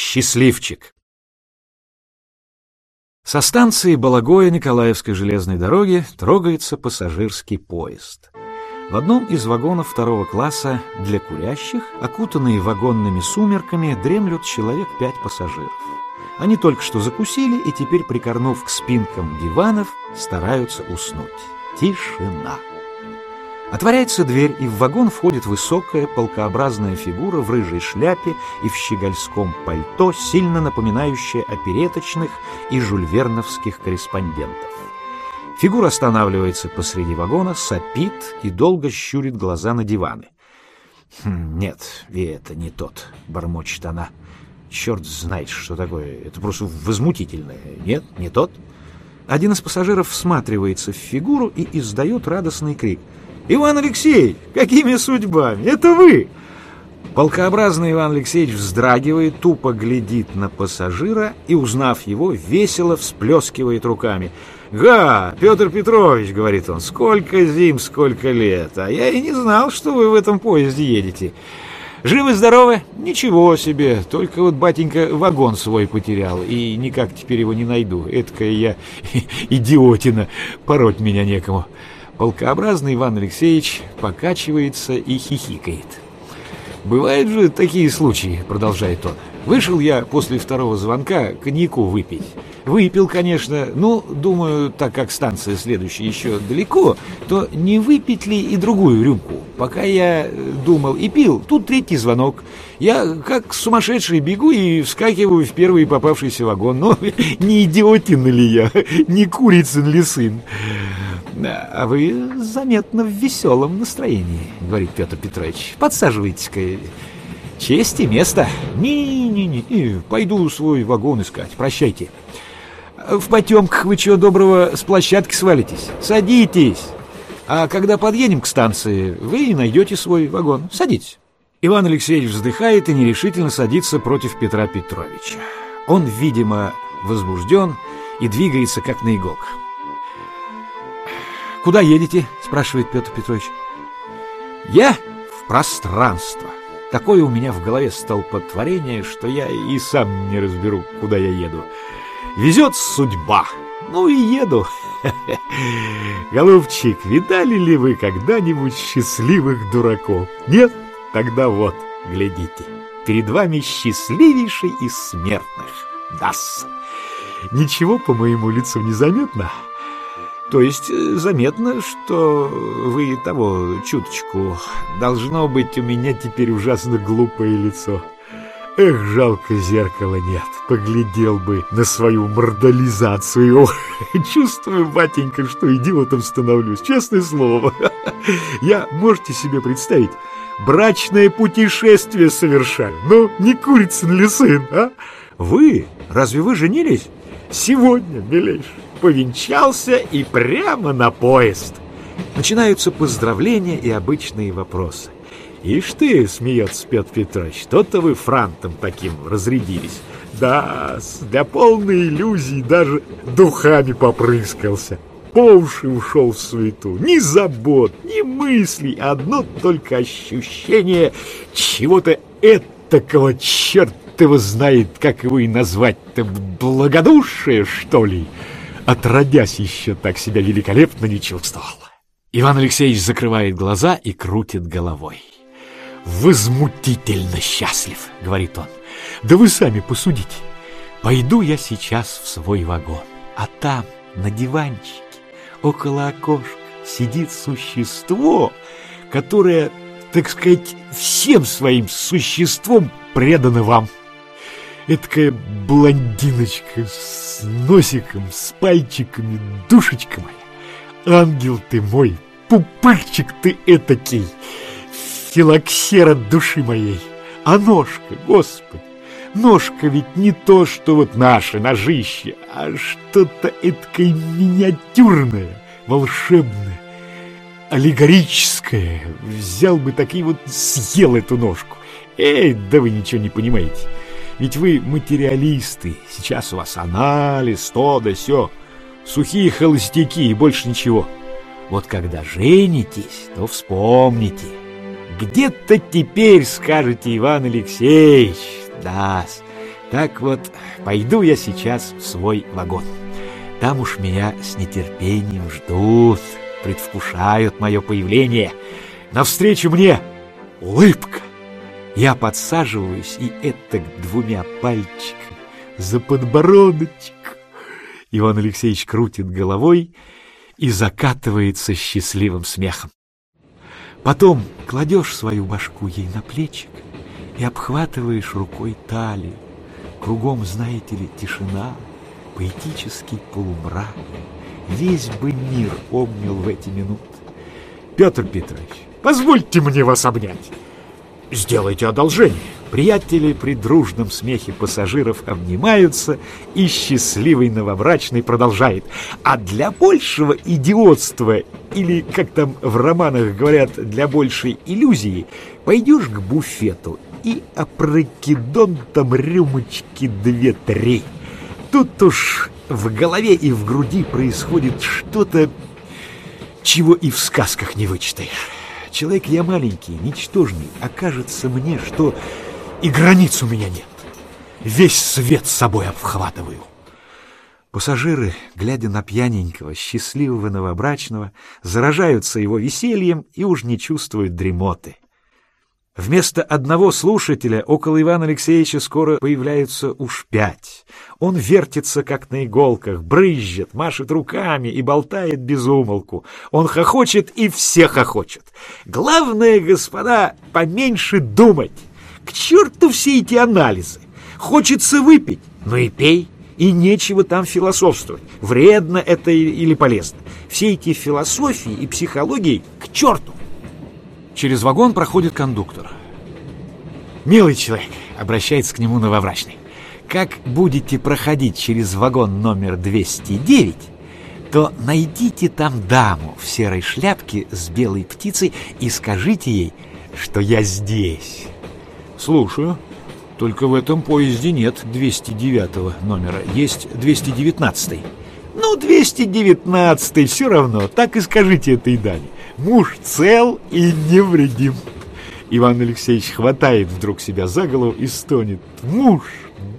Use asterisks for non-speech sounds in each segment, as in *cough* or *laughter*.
Счастливчик. Со станции Балагоя Николаевской железной дороги трогается пассажирский поезд. В одном из вагонов второго класса для курящих, окутанные вагонными сумерками, дремлют человек пять пассажиров. Они только что закусили и теперь, прикорнув к спинкам диванов, стараются уснуть. Тишина. Отворяется дверь, и в вагон входит высокая полкообразная фигура в рыжей шляпе и в щегольском пальто, сильно напоминающая опереточных и жульверновских корреспондентов. Фигура останавливается посреди вагона, сопит и долго щурит глаза на диваны. «Хм, «Нет, и это не тот», — бормочет она. «Черт знает, что такое. Это просто возмутительное. Нет, не тот». Один из пассажиров всматривается в фигуру и издает радостный крик — Иван Алексеевич, какими судьбами? Это вы!» Полкообразный Иван Алексеевич вздрагивает, тупо глядит на пассажира и, узнав его, весело всплескивает руками. «Га, Петр Петрович, — говорит он, — сколько зим, сколько лет, а я и не знал, что вы в этом поезде едете. Живы-здоровы? Ничего себе, только вот батенька вагон свой потерял, и никак теперь его не найду. Эдакая я *laughs* идиотина, пороть меня некому». Полкообразный Иван Алексеевич покачивается и хихикает. «Бывают же такие случаи», — продолжает он. «Вышел я после второго звонка коньяку выпить. Выпил, конечно, но, думаю, так как станция следующая еще далеко, то не выпить ли и другую рюмку? Пока я э, думал и пил, тут третий звонок. Я как сумасшедший бегу и вскакиваю в первый попавшийся вагон. Но *laughs* не идиотин ли я, не курицын ли сын?» «А вы заметно в веселом настроении», — говорит Петр Петрович. «Подсаживайтесь-ка. Честь и место. Не-не-не, пойду свой вагон искать. Прощайте. В потемках вы чего доброго с площадки свалитесь. Садитесь. А когда подъедем к станции, вы и найдете свой вагон. Садитесь». Иван Алексеевич вздыхает и нерешительно садится против Петра Петровича. Он, видимо, возбужден и двигается как на иголках. «Куда едете?» — спрашивает Петр Петрович. «Я в пространство. Такое у меня в голове столпотворение, что я и сам не разберу, куда я еду. Везет судьба. Ну и еду. *laughs* Голубчик, видали ли вы когда-нибудь счастливых дураков? Нет? Тогда вот, глядите. Перед вами счастливейший из смертных. Дас. Ничего по моему лицу не заметно?» То есть э, заметно, что вы того чуточку. Должно быть, у меня теперь ужасно глупое лицо. Эх, жалко, зеркала нет. Поглядел бы на свою мордализацию. *laughs* Чувствую, батенька, что идиотом становлюсь. Честное слово. *laughs* Я, можете себе представить, брачное путешествие совершаю. Но не курицын ли сын, а? Вы? Разве вы женились? Сегодня, милейший повенчался и прямо на поезд. Начинаются поздравления и обычные вопросы. «Ишь ты!» — смеется Петр Петрович. «То-то вы франтом таким разрядились. Да, для полной иллюзии даже духами попрыскался. По уши ушел в суету. Ни забот, ни мыслей, одно только ощущение чего-то этакого, черт его знает, как его и назвать-то, благодушие, что ли?» Отродясь еще так себя великолепно не чувствовал. Иван Алексеевич закрывает глаза и крутит головой. «Возмутительно счастлив», — говорит он. «Да вы сами посудите. Пойду я сейчас в свой вагон, а там, на диванчике, около окошка, сидит существо, которое, так сказать, всем своим существом предано вам. Эдакая блондиночка с носиком, с пальчиками, душечка моя. Ангел ты мой, пупырчик ты этакий, филоксера души моей. А ножка, Господи, ножка ведь не то, что вот наше ножище, а что-то эдакое миниатюрное, волшебное, аллегорическое. Взял бы такие вот, съел эту ножку. Эй, да вы ничего не понимаете. Ведь вы материалисты. Сейчас у вас анализ, то да сё. Сухие холостяки и больше ничего. Вот когда женитесь, то вспомните. Где-то теперь, скажете Иван Алексеевич, да, Так вот, пойду я сейчас в свой вагон. Там уж меня с нетерпением ждут, предвкушают мое появление. Навстречу мне улыбка. Я подсаживаюсь и это двумя пальчиками за подбородочек. Иван Алексеевич крутит головой и закатывается счастливым смехом. Потом кладешь свою башку ей на плечик и обхватываешь рукой талию. Кругом, знаете ли, тишина, поэтический полумрак. Весь бы мир обнял в эти минуты. Петр Петрович, позвольте мне вас обнять. Сделайте одолжение. Приятели при дружном смехе пассажиров обнимаются, и счастливый новобрачный продолжает. А для большего идиотства, или, как там в романах говорят, для большей иллюзии, пойдешь к буфету и опрокидонтом рюмочки две-три. Тут уж в голове и в груди происходит что-то, чего и в сказках не вычитаешь. Человек я маленький, ничтожный, окажется мне, что и границ у меня нет. Весь свет с собой обхватываю. Пассажиры, глядя на пьяненького, счастливого новобрачного, заражаются его весельем и уж не чувствуют дремоты. Вместо одного слушателя около Ивана Алексеевича скоро появляются уж пять. Он вертится, как на иголках, брызжет, машет руками и болтает без умолку. Он хохочет, и все хохочут. Главное, господа, поменьше думать. К черту все эти анализы. Хочется выпить, ну и пей. И нечего там философствовать. Вредно это или полезно. Все эти философии и психологии к черту. Через вагон проходит кондуктор. «Милый человек», — обращается к нему новобрачный, «как будете проходить через вагон номер 209, то найдите там даму в серой шляпке с белой птицей и скажите ей, что я здесь». «Слушаю. Только в этом поезде нет 209 номера, есть 219 -й. «Ну, 219 все равно, так и скажите этой даме. Муж цел и невредим. Иван Алексеевич хватает вдруг себя за голову и стонет. Муж,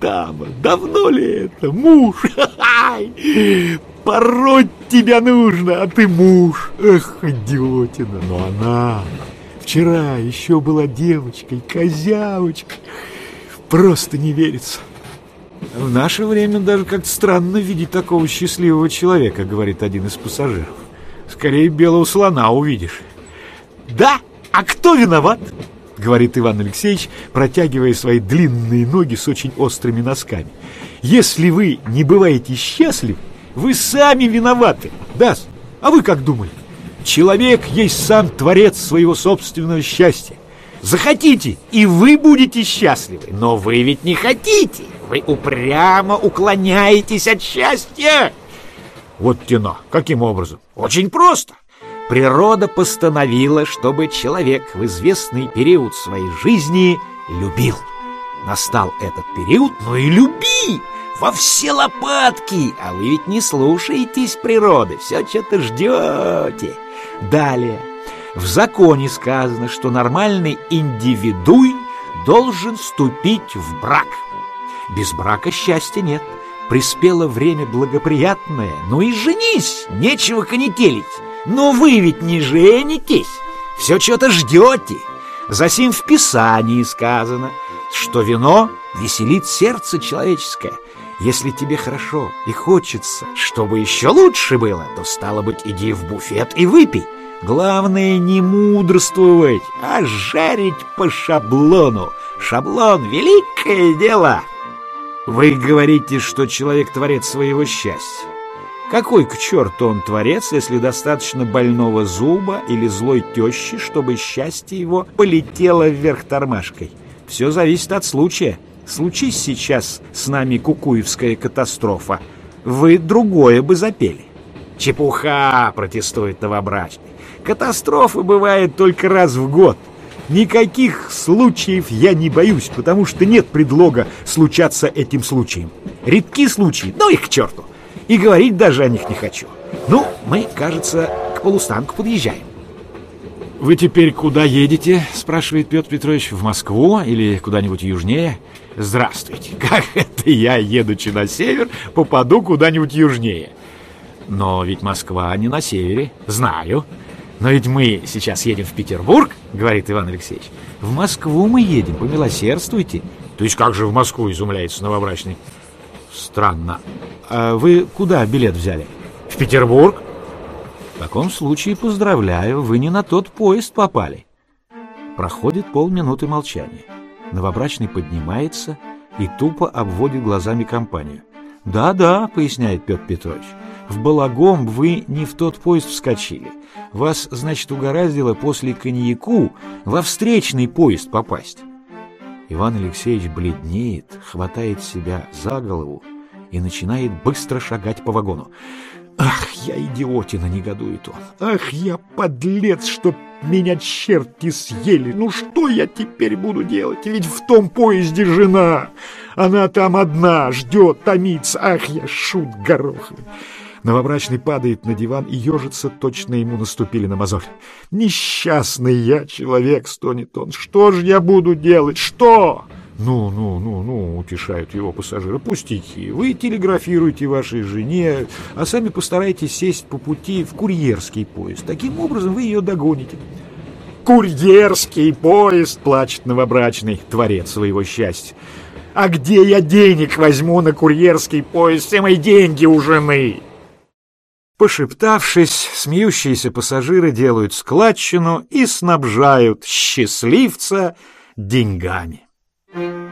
дама, давно ли это? Муж, *laughs* пороть тебя нужно, а ты муж. Эх, идиотина, но она вчера еще была девочкой, козявочкой. Просто не верится. В наше время даже как-то странно видеть такого счастливого человека, говорит один из пассажиров. Скорее белого слона увидишь. Да, а кто виноват? Говорит Иван Алексеевич, протягивая свои длинные ноги с очень острыми носками. Если вы не бываете счастливы, вы сами виноваты. Да, а вы как думали? Человек есть сам творец своего собственного счастья. Захотите, и вы будете счастливы. Но вы ведь не хотите. Вы упрямо уклоняетесь от счастья. Вот тена. Каким образом? Очень просто. Природа постановила, чтобы человек в известный период своей жизни любил. Настал этот период, ну и люби! Во все лопатки! А вы ведь не слушаетесь природы, все что-то ждете. Далее. В законе сказано, что нормальный индивидуй должен вступить в брак. Без брака счастья нет приспело время благоприятное, ну и женись, нечего конетелить. Но вы ведь не женитесь, все что-то ждете. Засим в Писании сказано, что вино веселит сердце человеческое. Если тебе хорошо и хочется, чтобы еще лучше было, то, стало быть, иди в буфет и выпей. Главное не мудрствовать, а жарить по шаблону. Шаблон — великое дело. Вы говорите, что человек творец своего счастья. Какой к черту он творец, если достаточно больного зуба или злой тещи, чтобы счастье его полетело вверх тормашкой? Все зависит от случая. Случись сейчас с нами кукуевская катастрофа, вы другое бы запели. Чепуха, протестует новобрачный. Катастрофы бывают только раз в год. Никаких случаев я не боюсь, потому что нет предлога случаться этим случаем. Редки случаи, ну их к черту. И говорить даже о них не хочу. Ну, мы, кажется, к полустанку подъезжаем. «Вы теперь куда едете?» — спрашивает Петр Петрович. «В Москву или куда-нибудь южнее?» «Здравствуйте! *laughs* Как это я, едучи на север, попаду куда-нибудь южнее?» «Но ведь Москва не на севере. Знаю. Но ведь мы сейчас едем в Петербург», — говорит Иван Алексеевич. «В Москву мы едем, помилосердствуйте». «То есть как же в Москву?» — изумляется новобрачный. «Странно. А вы куда билет взяли?» «В Петербург». В таком случае поздравляю, вы не на тот поезд попали. Проходит полминуты молчания. Новобрачный поднимается и тупо обводит глазами компанию. «Да-да», — поясняет Петр Петрович, — «в Балагом вы не в тот поезд вскочили. Вас, значит, угораздило после коньяку во встречный поезд попасть». Иван Алексеевич бледнеет, хватает себя за голову и начинает быстро шагать по вагону. Ах, я идиотина, негодует он. Ах, я подлец, что меня черти съели. Ну что я теперь буду делать? Ведь в том поезде жена. Она там одна, ждет, томится. Ах, я шут гороховый. Новобрачный падает на диван и ежится, точно ему наступили на мозоль. «Несчастный я человек!» — стонет он. «Что же я буду делать? Что?» «Ну, ну, ну, ну», — утешают его пассажиры, — «пустяки. Вы телеграфируйте вашей жене, а сами постарайтесь сесть по пути в курьерский поезд. Таким образом вы ее догоните». «Курьерский поезд!» — плачет новобрачный, творец своего счастья. «А где я денег возьму на курьерский поезд? Все мои деньги у жены!» Пошептавшись, смеющиеся пассажиры делают складчину и снабжают счастливца деньгами. Thank you.